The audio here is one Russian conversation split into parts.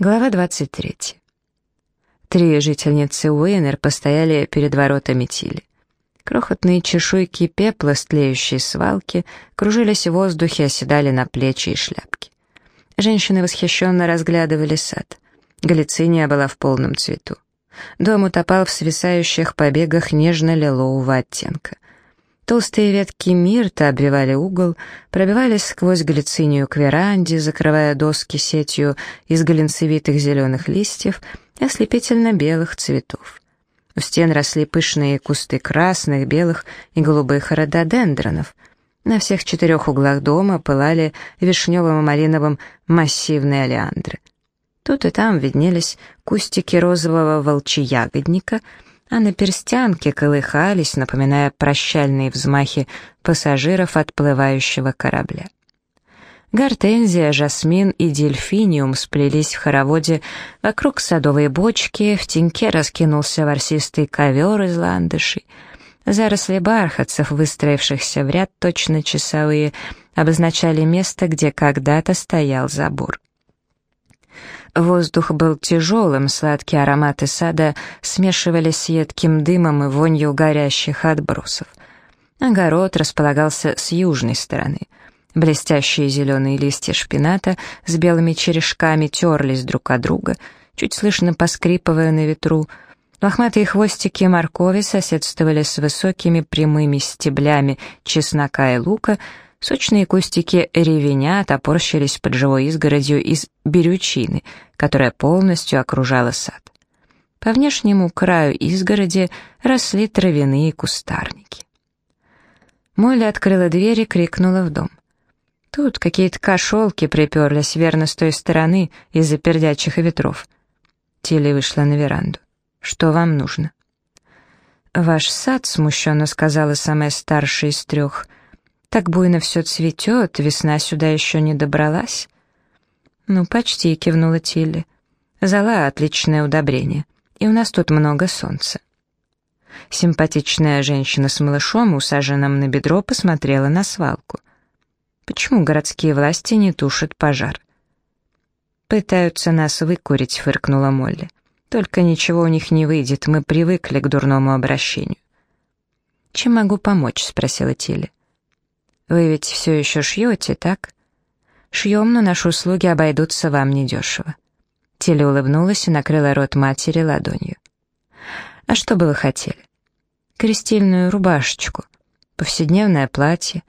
Глава 23. Три жительницы Уэйнер постояли перед воротами Тили. Крохотные чешуйки пепла с свалки кружились в воздухе, оседали на плечи и шляпки. Женщины восхищенно разглядывали сад. Галициния была в полном цвету. Дом утопал в свисающих побегах нежно-лилового оттенка. Толстые ветки мирта обвивали угол, пробивались сквозь глицинию к веранде, закрывая доски сетью из глинцевитых зеленых листьев и ослепительно-белых цветов. У стен росли пышные кусты красных, белых и голубых рододендронов. На всех четырех углах дома пылали вишневым и малиновым массивные олеандры. Тут и там виднелись кустики розового волчьягодника — а на перстянке колыхались, напоминая прощальные взмахи пассажиров отплывающего корабля. Гортензия, жасмин и дельфиниум сплелись в хороводе вокруг садовой бочки, в теньке раскинулся ворсистый ковер из ландышей. Заросли бархатцев, выстроившихся в ряд точно часовые, обозначали место, где когда-то стоял забор. Воздух был тяжелым, сладкие ароматы сада смешивались с едким дымом и вонью горящих отбросов. Огород располагался с южной стороны. Блестящие зеленые листья шпината с белыми черешками терлись друг от друга, чуть слышно поскрипывая на ветру. Лохматые хвостики моркови соседствовали с высокими прямыми стеблями чеснока и лука, Сочные кустики ревеня топорщились под живой изгородью из берючины, которая полностью окружала сад. По внешнему краю изгороди росли травяные кустарники. Молли открыла дверь и крикнула в дом. Тут какие-то кошелки приперлись верно с той стороны из-за пердячих ветров. Тилли вышла на веранду. «Что вам нужно?» «Ваш сад», — смущенно сказала самая старшая из трех, — так буйно все цветет, весна сюда еще не добралась. Ну, почти, кивнула Тилли. Зала — отличное удобрение, и у нас тут много солнца. Симпатичная женщина с малышом, усаженным на бедро, посмотрела на свалку. Почему городские власти не тушат пожар? «Пытаются нас выкурить», — фыркнула Молли. «Только ничего у них не выйдет, мы привыкли к дурному обращению». «Чем могу помочь?» — спросила Тилли. Вы ведь все еще шьете, так? Шьем, но наши услуги обойдутся вам недешево. Тиля улыбнулась и накрыла рот матери ладонью. А что бы вы хотели? Крестильную рубашечку, повседневное платье,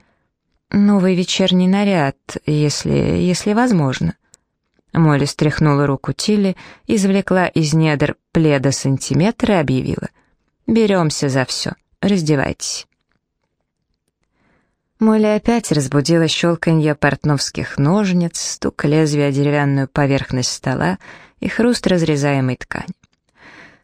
новый вечерний наряд, если... если возможно. Молли стряхнула руку Тилли, извлекла из недр пледа сантиметр и объявила. «Беремся за все. Раздевайтесь». Молли опять разбудила щелканье портновских ножниц, стук лезвия о деревянную поверхность стола и хруст разрезаемой ткани.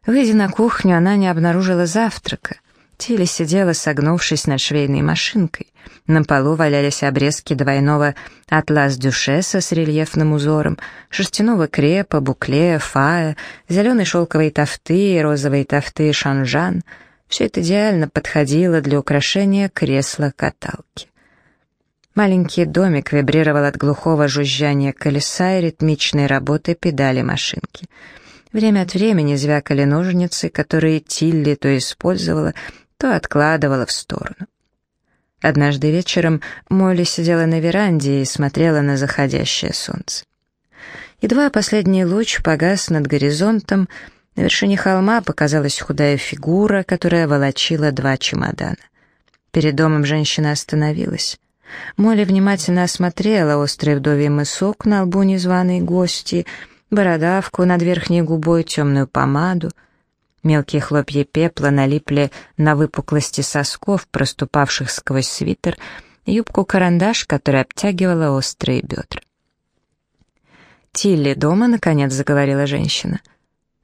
Выйдя на кухню, она не обнаружила завтрака. Тилли сидела, согнувшись над швейной машинкой. На полу валялись обрезки двойного атлас-дюшеса с рельефным узором, шерстяного крепа, буклея, фая, зеленой шелковой тафты и розовой тафты шанжан — все это идеально подходило для украшения кресла-каталки. Маленький домик вибрировал от глухого жужжания колеса и ритмичной работы педали машинки. Время от времени звякали ножницы, которые Тилли то использовала, то откладывала в сторону. Однажды вечером Молли сидела на веранде и смотрела на заходящее солнце. Едва последний луч погас над горизонтом, на вершине холма показалась худая фигура, которая волочила два чемодана. Перед домом женщина остановилась. Молли внимательно осмотрела острый вдовий мысок на лбу незваной гости, бородавку над верхней губой, темную помаду. Мелкие хлопья пепла налипли на выпуклости сосков, проступавших сквозь свитер, юбку-карандаш, которая обтягивала острые бедра. «Тилли дома?» — наконец заговорила женщина —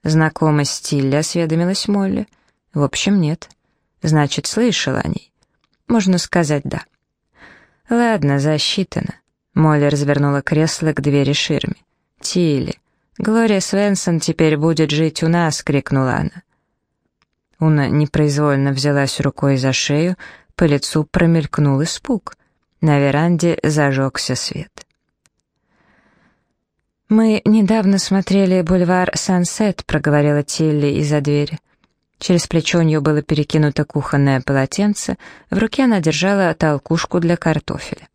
«Знакома с Тилли?» — осведомилась Молли. «В общем, нет. Значит, слышала о ней. Можно сказать «да». «Ладно, засчитано». Молли развернула кресло к двери ширме. «Тилли, Глория Свенсон теперь будет жить у нас!» — крикнула она. Уна непроизвольно взялась рукой за шею, по лицу промелькнул испуг. На веранде зажегся свет. «Мы недавно смотрели бульвар Сансет», — проговорила Тилли из-за двери. Через плечо у нее было перекинуто кухонное полотенце, в руке она держала толкушку для картофеля.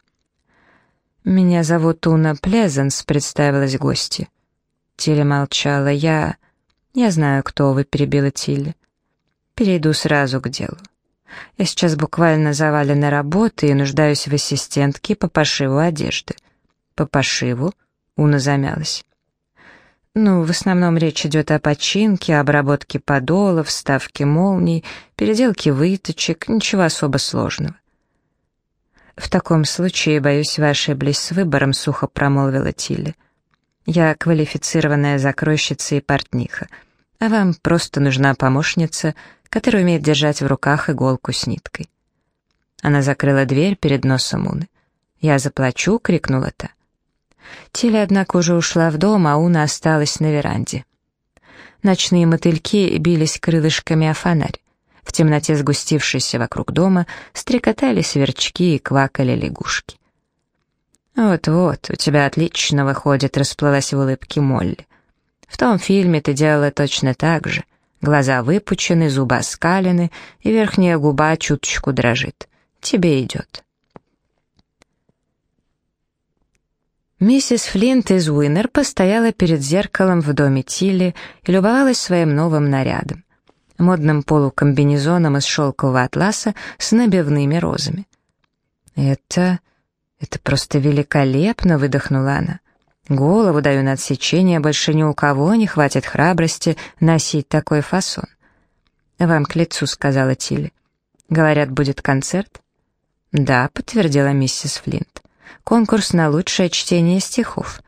«Меня зовут Уна Плезенс», — представилась гости. Тилли молчала. «Я... я знаю, кто вы», — перебила Тилли. «Перейду сразу к делу. Я сейчас буквально завалена работой и нуждаюсь в ассистентке по пошиву одежды». «По пошиву?» — Уна замялась. Ну, в основном речь идет о починке, обработке подолов, вставке молний, переделке выточек, ничего особо сложного. «В таком случае, боюсь, вы ошиблись с выбором», — сухо промолвила Тилли. «Я квалифицированная закройщица и портниха, а вам просто нужна помощница, которая умеет держать в руках иголку с ниткой». Она закрыла дверь перед носом Уны. «Я заплачу», — крикнула та. Тилли, однако, уже ушла в дом, а Уна осталась на веранде. Ночные мотыльки бились крылышками о фонарь. В темноте, сгустившейся вокруг дома, стрекотали сверчки и квакали лягушки. «Вот-вот, у тебя отлично выходит», — расплылась в улыбке Молли. «В том фильме ты делала точно так же. Глаза выпучены, зубы оскалены, и верхняя губа чуточку дрожит. Тебе идет». Миссис Флинт из Уиннер постояла перед зеркалом в доме Тилли и любовалась своим новым нарядом. Модным полукомбинезоном из шелкового атласа с набивными розами. «Это... это просто великолепно!» — выдохнула она. «Голову даю на отсечение, больше ни у кого не хватит храбрости носить такой фасон». «Вам к лицу», — сказала Тилли. «Говорят, будет концерт?» «Да», — подтвердила миссис Флинт конкурс на лучшее чтение стихов.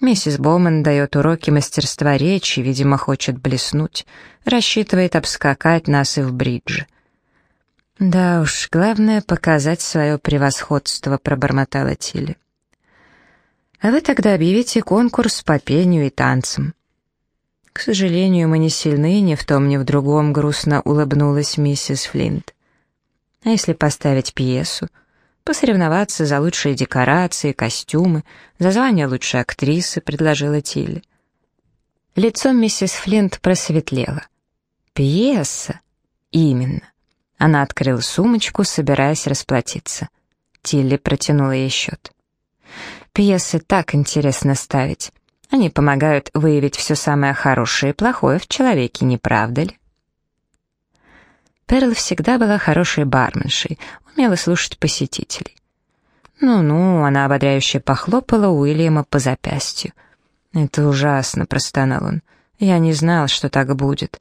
Миссис Боуман дает уроки мастерства речи, видимо, хочет блеснуть, рассчитывает обскакать нас и в бридже. «Да уж, главное — показать свое превосходство», — пробормотала Тилли. «А вы тогда объявите конкурс по пению и танцам». «К сожалению, мы не сильны ни в том, ни в другом», — грустно улыбнулась миссис Флинт. «А если поставить пьесу?» Посоревноваться за лучшие декорации, костюмы, за звание лучшей актрисы, предложила Тилли. Лицо миссис Флинт просветлело. «Пьеса?» «Именно». Она открыла сумочку, собираясь расплатиться. Тилли протянула ей счет. «Пьесы так интересно ставить. Они помогают выявить все самое хорошее и плохое в человеке, не правда ли?» Перл всегда была хорошей барменшей, умела слушать посетителей. «Ну-ну», — она ободряюще похлопала Уильяма по запястью. «Это ужасно», — простонал он. «Я не знал, что так будет».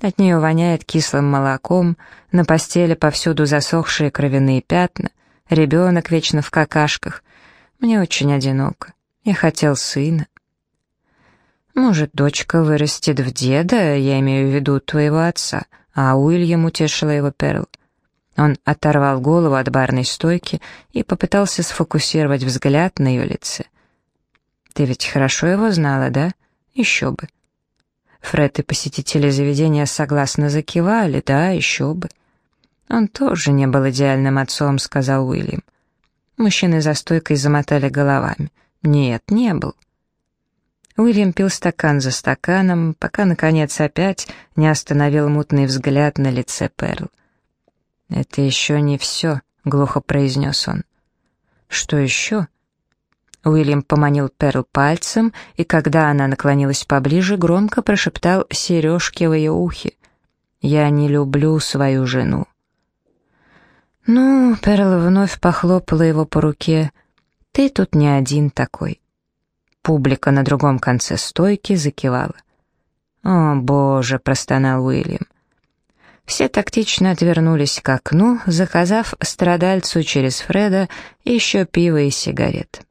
От нее воняет кислым молоком, на постели повсюду засохшие кровяные пятна, ребенок вечно в какашках. Мне очень одиноко. Я хотел сына. Может, дочка вырастет в деда, я имею в виду твоего отца, а Уильям утешила его Перл. Он оторвал голову от барной стойки и попытался сфокусировать взгляд на ее лице. «Ты ведь хорошо его знала, да? Еще бы». Фред и посетители заведения согласно закивали, да, еще бы. «Он тоже не был идеальным отцом», — сказал Уильям. Мужчины за стойкой замотали головами. «Нет, не был». Уильям пил стакан за стаканом, пока, наконец, опять не остановил мутный взгляд на лице Перл. «Это еще не все», — глухо произнес он. «Что еще?» Уильям поманил Перл пальцем, и когда она наклонилась поближе, громко прошептал сережки в ее ухе. «Я не люблю свою жену». «Ну», — Перл вновь похлопала его по руке, — «ты тут не один такой». Публика на другом конце стойки закивала. «О, боже!» — простонал Уильям. Все тактично отвернулись к окну, заказав страдальцу через Фреда еще пиво и сигарет.